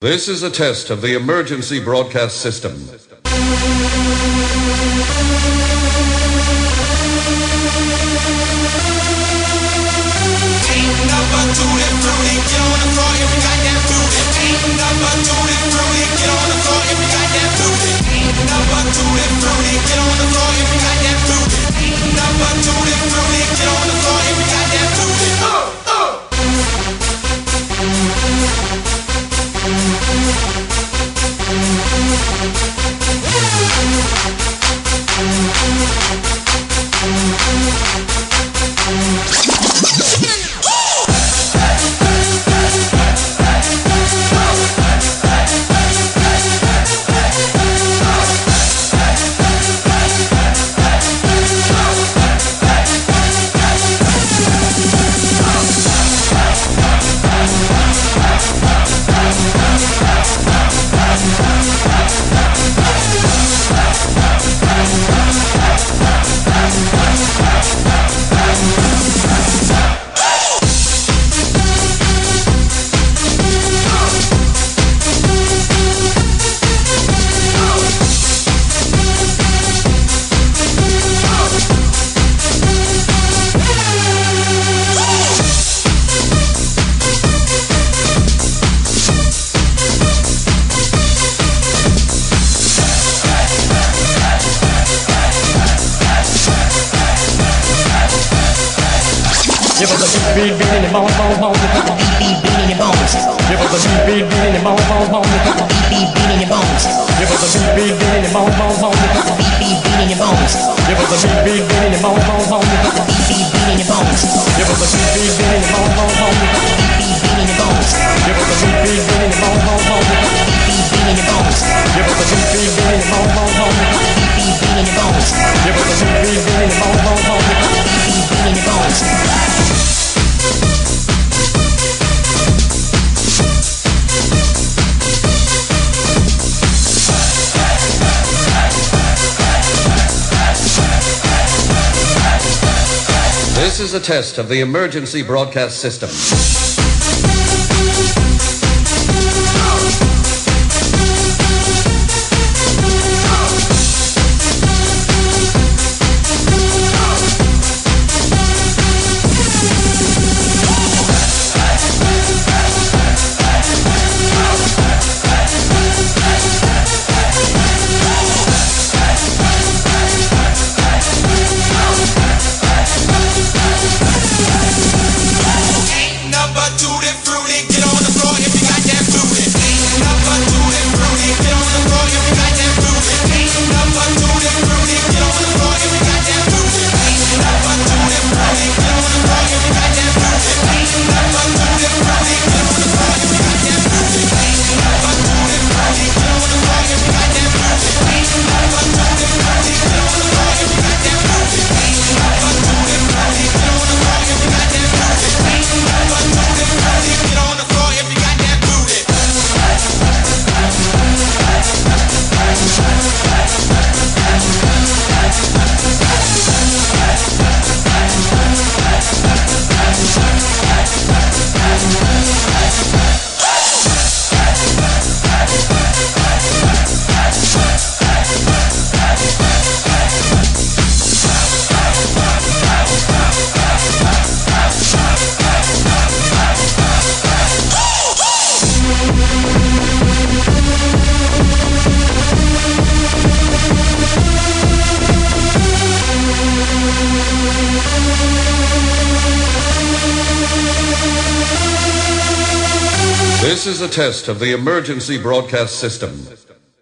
This is a test of the emergency broadcast system. Give us a beat, beat, beat, and bones, bones, bones. Give us a beat, beat, beat, and bones. Give us a beat, beat, beat, and bones, bones, bones. Give us a beat, beat, beat, and bones. Give us a beat, beat, beat, and bones, bones, bones. Give us a beat, beat, beat, and bones. Give us a beat, beat, beat, and bones, bones, bones. Give us a beat, beat, beat, and bones. Give us a beat, beat, beat, and bones, bones, bones. Give us a beat, beat, beat, and bones. Give us a beat, beat, beat, and bones, bones, bones. Give us a beat, beat, beat, and bones. Give us a beat, beat, beat, and bones, bones, bones. Give us a beat, beat, beat, and bones. Give us a beat, beat, beat, and bones, bones, bones. Give us a beat, beat, beat, and bones. This is a test of the emergency broadcast system. This is a test of the emergency broadcast system.